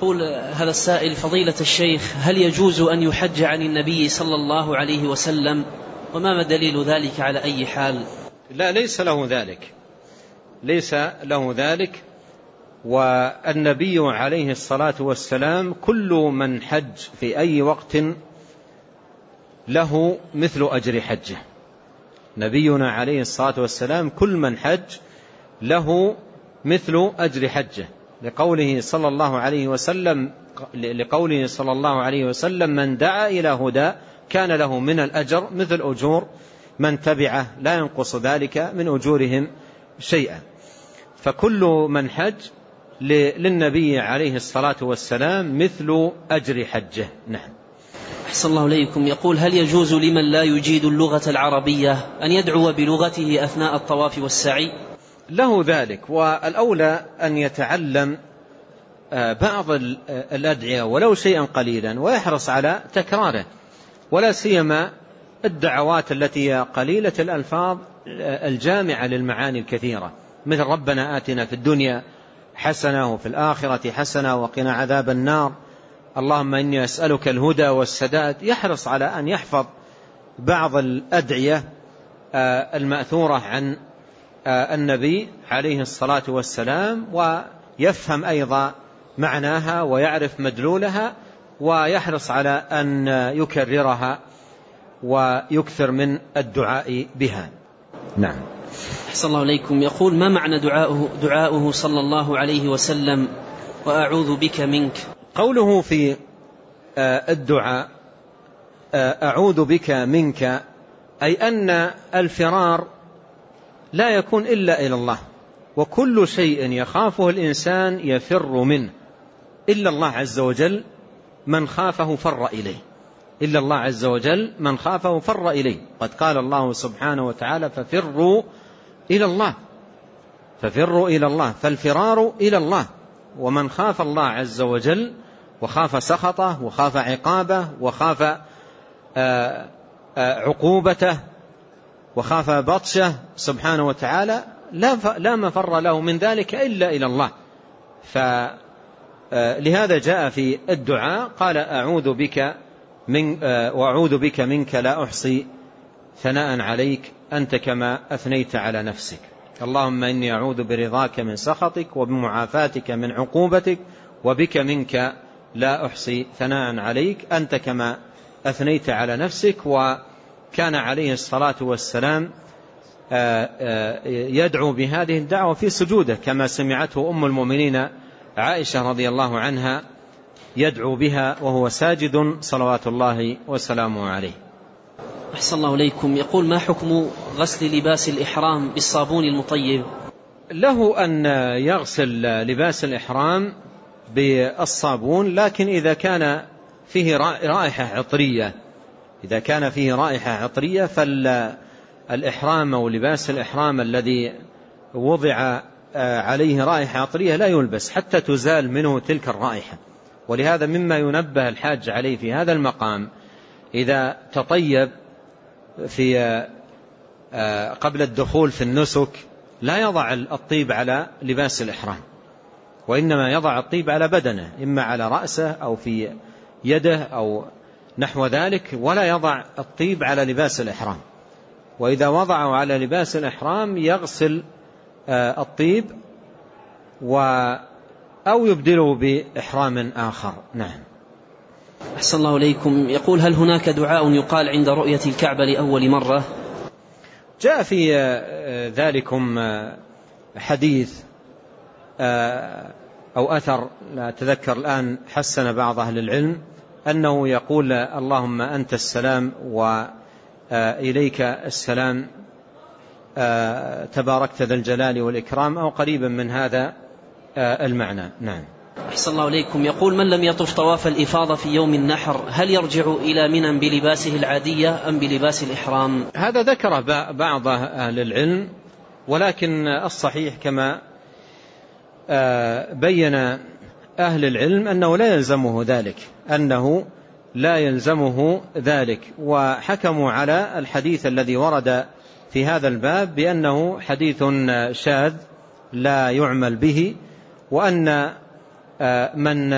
يقول هذا السائل فضيلة الشيخ هل يجوز أن يحج عن النبي صلى الله عليه وسلم؟ وما دليل ذلك على أي حال؟ لا ليس له ذلك. ليس له ذلك. والنبي عليه الصلاة والسلام كل من حج في أي وقت له مثل أجر حجه. نبينا عليه الصلاة والسلام كل من حج له مثل أجر حجه. لقوله صلى الله عليه وسلم لقوله صلى الله عليه وسلم من دعا إلى هدى كان له من الأجر مثل أجور من تبعه لا ينقص ذلك من أجورهم شيئا. فكل من حج للنبي عليه الصلاة والسلام مثل أجر حجه. نعم. أحسن الله إليكم. يقول هل يجوز لمن لا يجيد اللغة العربية أن يدعو بلغته أثناء الطواف والسعي؟ له ذلك والأولى أن يتعلم آه، بعض آه، الأدعية ولو شيئا قليلا ويحرص على تكراره ولا سيما الدعوات التي هي قليلة الألفاظ آه، الجامعة للمعاني الكثيرة. مثل ربنا آتنا في الدنيا حسنة وفي الآخرة حسنة وقنا عذاب النار. اللهم إني أسألك الهدى والسداد. يحرص على أن يحفظ بعض الأدعية المأثورة عن النبي عليه الصلاة والسلام ويفهم أيضا معناها ويعرف مدلولها ويحرص على أن يكررها ويكثر من الدعاء بها. نعم. أحسن الله إليكم. يقول ما معنى دعاؤه, دعاؤه صلى الله عليه وسلم وأعوذ بك منك؟ قوله في آه، الدعاء آه، أعوذ بك منك أي أن الفرار لا يكون إلا إلى الله. وكل شيء يخافه الإنسان يفر منه. إلا الله عز وجل من خافه فر إليه. إلا الله عز وجل من خافه فر إليه. قد قال الله سبحانه وتعالى ففروا إلى الله. ففروا إلى الله. فالفرار إلى الله. ومن خاف الله عز وجل وخاف سخطه وخاف عقابه وخاف آه، آه، عقوبته وخاف بطشه سبحانه وتعالى لا لا مفر له من ذلك إلا إلى الله. فلهذا آه، جاء في الدعاء قال أعوذ بك من آه، وأعوذ بك منك لا أحصي ثناء عليك أنت كما أثنيت على نفسك. اللهم إني أعوذ برضاك من سخطك وبمعافاتك من عقوبتك وبك منك لا أحصي ثناء عليك أنت كما أثنيت على نفسك وكان عليه الصلاة والسلام آه، آه، يدعو بهذه الدعوة في سجوده كما سمعته أم المؤمنين عائشة رضي الله عنها يدعو بها وهو ساجد صلوات الله وسلامه عليه. أحسن الله إليكم. يقول ما حكم غسل لباس الإحرام بالصابون المطيب؟ له أن يغسل لباس الإحرام بالصابون لكن إذا كان فيه رائحة عطرية إذا كان فيه رائحة عطرية فال الإحرام أو لباس الإحرام الذي وضع آه، عليه رائحة عطرية لا يلبس حتى تزال منه تلك الرائحة. ولهذا مما ينبه الحاج عليه في هذا المقام إذا تطيب في آه، آه، قبل الدخول في النسك لا يضع الطيب على لباس الإحرام وإنما يضع الطيب على بدنه إما على رأسه أو في يده أو نحو ذلك ولا يضع الطيب على لباس الإحرام. وإذا وضعه على لباس الإحرام يغسل آه، الطيب و أو يبدله بإحرام آخر. نعم. أحسن الله إليكم. يقول هل هناك دعاء يقال عند رؤية الكعبة لأول مرة؟ جاء في آه، ذلكم آه، حديث أو أثر لا أتذكر الآن حسن بعض أهل العلم. أنه يقول اللهم أنت السلام و آه، السلام آه، تباركت ذا الجلال والإكرام أو قريبا من هذا آه، المعنى. نعم. أحسن الله عليكم يقول من لم يطف طواف الإفاضة في يوم النحر هل يرجع إلى منى بلباسه العادية أم بلباس الإحرام؟ هذا ذكره بعض أهل العلم ولكن الصحيح كما بين أهل العلم أنه لا يلزمه ذلك أنه لا يلزمه ذلك. وحكموا على الحديث الذي ورد في هذا الباب بأنه حديث شاذ لا يعمل به وأن من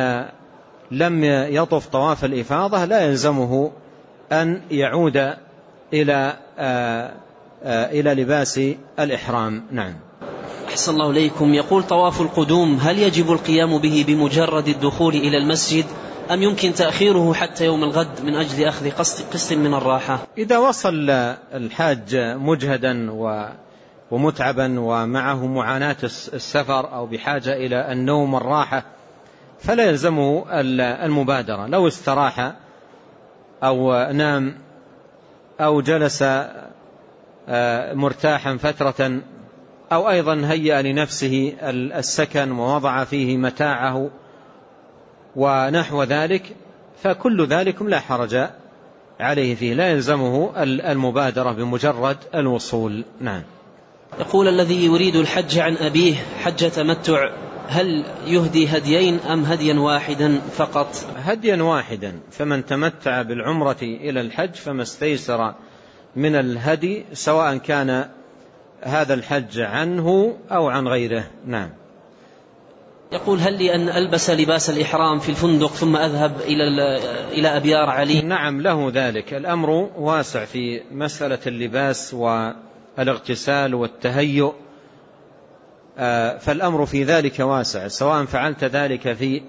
لم يطف طواف الإفاضة لا يلزمه أن يعود إلى إلى لباس الإحرام. نعم. أحسن الله إليكم. يقول طواف القدوم هل يجب القيام به بمجرد الدخول إلى المسجد أم يمكن تأخيره حتى يوم الغد من أجل أخذ قسط من الراحة؟ إذا وصل الحاج مجهدا ومتعبا ومعه معاناة السفر أو بحاجة إلى النوم والراحة فلا يلزمه المبادرة. لو استراح أو نام أو جلس آه، مرتاحا فترة أو أيضا هيأ لنفسه السكن ووضع فيه متاعه ونحو ذلك فكل ذلك لا حرج عليه فيه لا يلزمه المبادرة بمجرد الوصول. نعم. يقول الذي يريد الحج عن أبيه حج تمتع هل يهدي هديين أم هديا واحدا فقط؟ هديا واحدا. فمن تمتع بالعمرة إلى الحج فما استيسر من الهدي سواء كان هذا الحج عنه أو عن غيره؟ نعم. يقول هل لي أن ألبس لباس الإحرام في الفندق ثم أذهب إلى إلى أبيار علي؟ نعم له ذلك. الأمر واسع في مسألة اللباس والإغتسال والتهيؤ. آه، فالأمر في ذلك واسع سواء فعلت ذلك في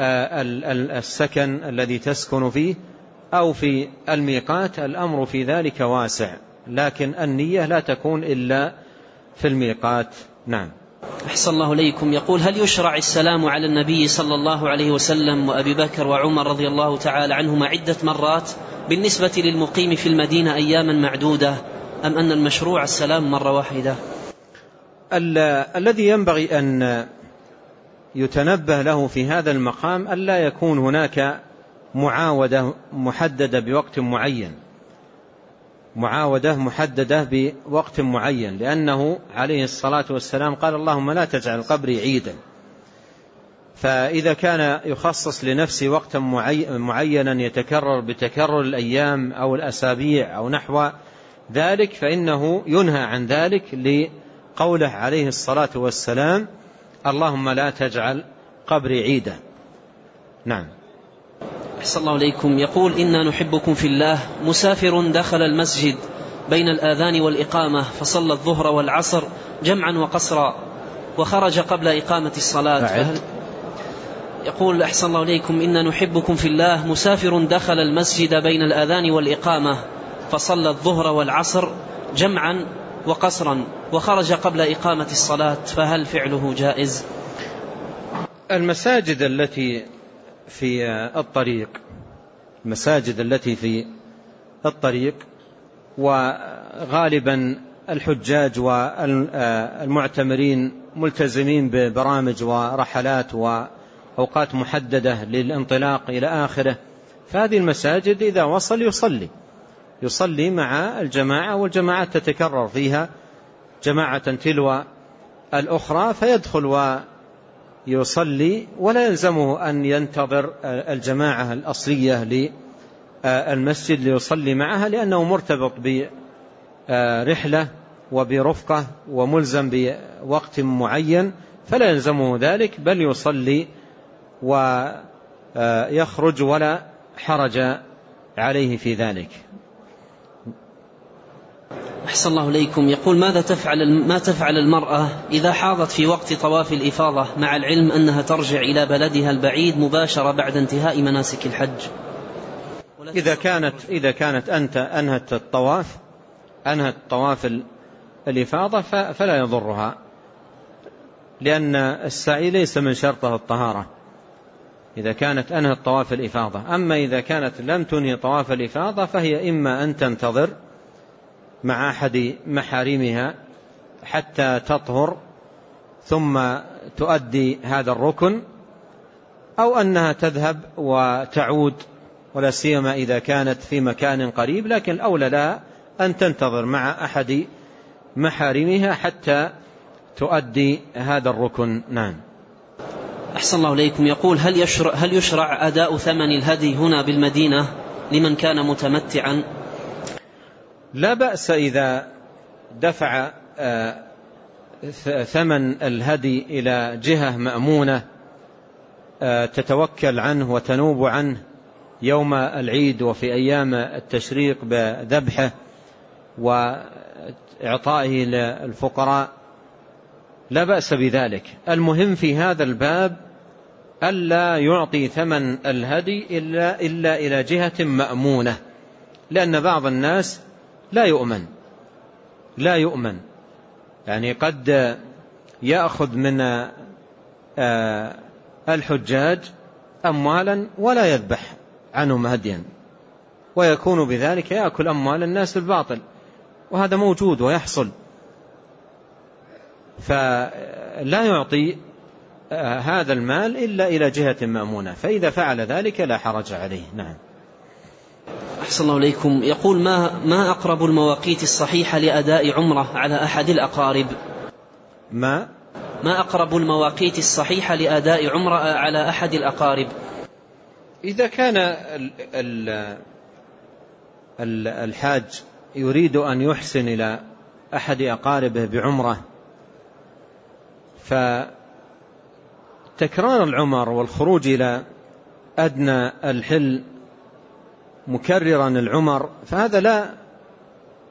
آه، السكن الذي تسكن فيه أو في الميقات الأمر في ذلك واسع. لكن النية لا تكون إلا في الميقات. نعم. أحسن الله إليكم. يقول هل يشرع السلام على النبي صلى الله عليه وسلم وأبي بكر وعمر رضي الله تعالى عنهما عدة مرات بالنسبة للمقيم في المدينة أياما معدودة أم أن المشروع السلام مرة واحدة؟ الذي ينبغي أن يتنبه له في هذا المقام ألا يكون هناك معاودة محددة بوقت معين. معاودة محددة بوقت معين لأنه عليه الصلاة والسلام قال اللهم لا تجعل قبري عيدا. فإذا كان يخصص لنفسه وقتا معينا يتكرر بتكرر الأيام أو الأسابيع أو نحو ذلك فإنه ينهى عن ذلك لقوله عليه الصلاة والسلام اللهم لا تجعل قبري عيدا. نعم. أحسن الله إليكم يقول إنا نحبكم في الله. مسافر دخل المسجد بين الآذان والإقامة فصلى الظهر والعصر جمعا وقصرا وخرج قبل إقامة الصلاة. فهل يقول أحسن الله إليكم إنا نحبكم في الله. مسافر دخل المسجد بين الآذان والإقامة فصلى الظهر والعصر جمعا وقصرا وخرج قبل إقامة الصلاة. فهل فعله جائز؟ المساجد التي في الطريق المساجد التي في الطريق وغالبا الحجاج والمعتمرين ملتزمين ببرامج ورحلات وأوقات محددة للانطلاق إلى آخره. فهذه المساجد إذا وصل يصلي. يصلي مع الجماعة والجماعة تتكرر فيها جماعة تلو الأخرى فيدخل يصلي ولا يلزمه أن ينتظر الجماعة الأصلية للمسجد ليصلي معها لأنه مرتبط برحلة وبرفقة وملزم بوقت معين فلا يلزمه ذلك بل يصلي ويخرج ولا حرج عليه في ذلك. أحسن الله إليكم. يقول ماذا تفعل ما تفعل المرأة إذا حاضت في وقت طواف الإفاضة مع العلم أنها ترجع إلى بلدها البعيد مباشرة بعد انتهاء مناسك الحج؟ إذا كانت إذا كانت أنت أنهت الطواف أنهت طواف الإفاضة فلا يضرها لأن السعي ليس من شرطه الطهارة. إذا كانت أنهت طواف الإفاضة. أما إذا كانت لم تنهي طواف الإفاضة فهي إما أن تنتظر مع أحد محارمها حتى تطهر ثم تؤدي هذا الركن أو أنها تذهب وتعود ولا سيما إذا كانت في مكان قريب لكن الأولى لها أن تنتظر مع أحد محارمها حتى تؤدي هذا الركن. نعم. أحسن الله إليكم. يقول هل يشرع, هل يشرع أداء ثمن الهدي هنا بالمدينة لمن كان متمتعا؟ لا بأس إذا دفع آه، ثمن الهدي إلى جهة مأمونة تتوكل عنه وتنوب عنه يوم العيد وفي أيام التشريق بذبحه وإعطائه للفقراء. لا بأس بذلك. المهم في هذا الباب ألا يعطي ثمن الهدي إلا, إلا إلى جهة مأمونة لأن بعض الناس لا يؤمن. لا يؤمن. يعني قد يأخذ من آه، الحجاج أموالا ولا يذبح عنهم هديا. ويكون بذلك يأكل أموال الناس بالباطل وهذا موجود ويحصل. فلا يعطي آه، هذا المال إلا إلى جهة مأمونة. فإذا فعل ذلك لا حرج عليه. نعم. أحسن الله إليكم. يقول ما, ما أقرب المواقيت الصحيحة لأداء عمرة على أحد الأقارب؟ ما؟ ما أقرب المواقيت الصحيحة لأداء عمرة على أحد الأقارب؟ إذا كان الحاج يريد أن يحسن إلى أحد أقاربه بعمرة فتكرار العمر والخروج إلى أدنى الحل مكررا العمر فهذا لا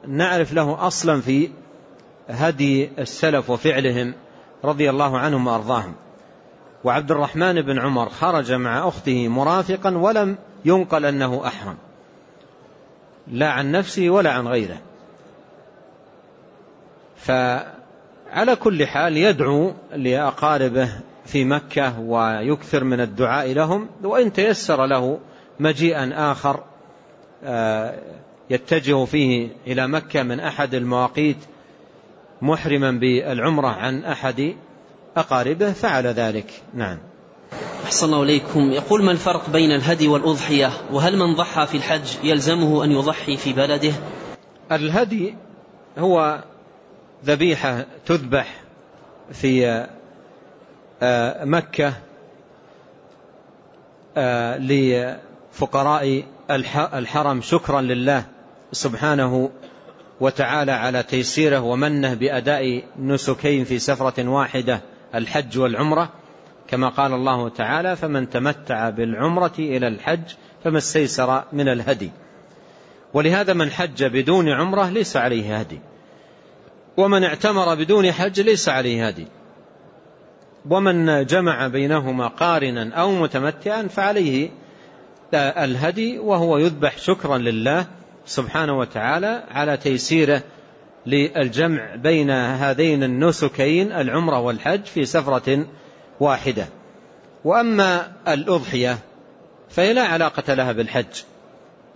نعرف له أصلا في هدي السلف وفعلهم رضي الله عنهم وأرضاهم. وعبد الرحمن بن عمر خرج مع أخته مرافقا ولم ينقل أنه أحرم. لا عن نفسه ولا عن غيره. فعلى كل حال يدعو لأقاربه في مكة ويكثر من الدعاء لهم وإن تيسر له مجيئا آخر يتجه فيه إلى مكة من أحد المواقيت محرما بالعمرة عن أحد أقاربه فعل ذلك. نعم. أحسن الله إليكم. يقول ما الفرق بين الهدي والأضحية؟ وهل من ضحى في الحج يلزمه أن يضحي في بلده؟ الهدي هو ذبيحة تذبح في آه، مكة آه، لفقراء الحرم شكرا لله سبحانه وتعالى على تيسيره ومنه بأداء نسكين في سفرة واحدة الحج والعمرة. كما قال الله تعالى فمن تمتع بالعمرة إلى الحج فما استيسر من الهدي ولهذا من حج بدون عمرة ليس عليه هدي. ومن اعتمر بدون حج ليس عليه هدي. ومن جمع بينهما قارنا أو متمتعا فعليه الهدي وهو يذبح شكرا لله سبحانه وتعالى على تيسيره للجمع بين هذين النسكين العمرة والحج في سفرة واحدة. وأما الأضحية فهي لا علاقة لها بالحج.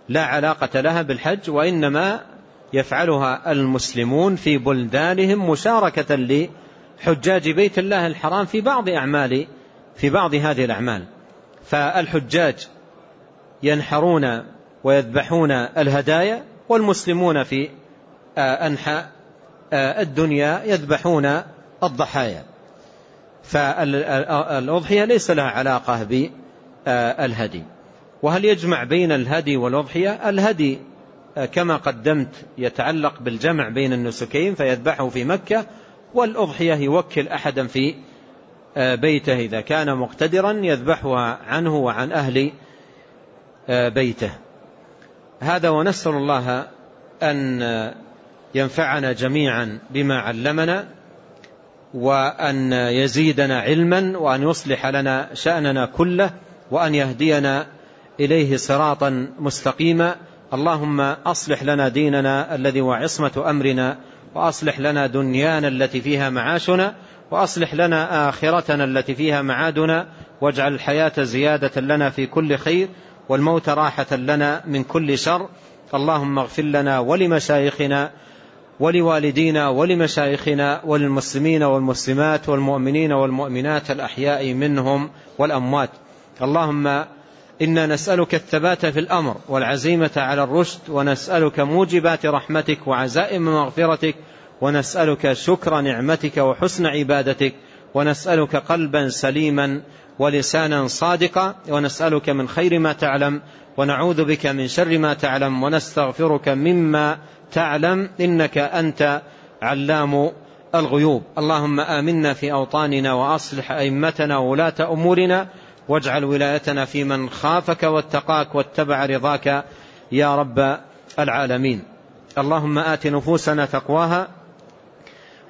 لا علاقة لها بالحج وإنما يفعلها المسلمون في بلدانهم مشاركة لحجاج بيت الله الحرام في بعض أعمال في بعض هذه الأعمال. فالحجاج ينحرون ويذبحون الهدايا والمسلمون في آه، أنحاء آه، الدنيا يذبحون الضحايا. فالأضحية ليس لها علاقة بالهدي وهل يجمع بين الهدي والأضحية؟ الهدي آه، كما قدمت يتعلق بالجمع بين النسكين فيذبحه في مكة والأضحية يوكل أحدا في بيته. إذا كان مقتدرا يذبحها عنه وعن أهل بيته. هذا ونسأل الله أن ينفعنا جميعا بما علمنا وأن يزيدنا علما وأن يصلح لنا شأننا كله وأن يهدينا إليه صراطا مستقيما. اللهم أصلح لنا ديننا الذي هو عصمة أمرنا وأصلح لنا دنيانا التي فيها معاشنا وأصلح لنا آخرتنا التي فيها معادنا واجعل الحياة زيادة لنا في كل خير. والموت راحة لنا من كل شر. اللهم اغفر لنا ولمشايخنا ولوالدينا ولمشايخنا وللمسلمين والمسلمات والمؤمنين والمؤمنات الأحياء منهم والأموات. اللهم إنا نسألك الثبات في الأمر والعزيمة على الرشد ونسألك موجبات رحمتك وعزائم مغفرتك ونسألك شكر نعمتك وحسن عبادتك ونسألك قلبا سليما ولسانا صادقا ونسألك من خير ما تعلم ونعوذ بك من شر ما تعلم ونستغفرك مما تعلم إنك أنت علام الغيوب. اللهم آمنا في أوطاننا وأصلح أئمتنا وولاة أمورنا واجعل ولايتنا في من خافك واتقاك واتبع رضاك يا رب العالمين. اللهم آت نفوسنا تقواها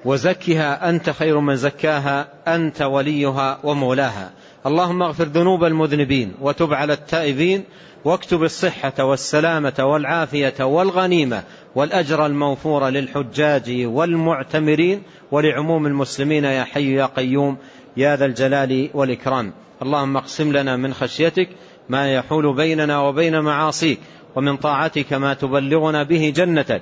وزكها أنت خير من زكاها أنت وليها ومولاها. اللهم اغفر ذنوب المذنبين وتب على التائبين واكتب الصحة والسلامة والعافية والغنيمة والأجر الموفور للحجاج والمعتمرين ولعموم المسلمين يا حي يا قيوم يا ذا الجلال والإكرام. اللهم اقسم لنا من خشيتك ما يحول بيننا وبين معاصيك ومن طاعتك ما تبلغنا به جنتك.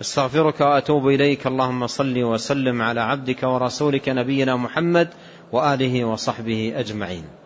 أستغفرك وأتوب إليك. اللهم صل وسلم على عبدك ورسولك نبينا محمد وآله وصحبه أجمعين.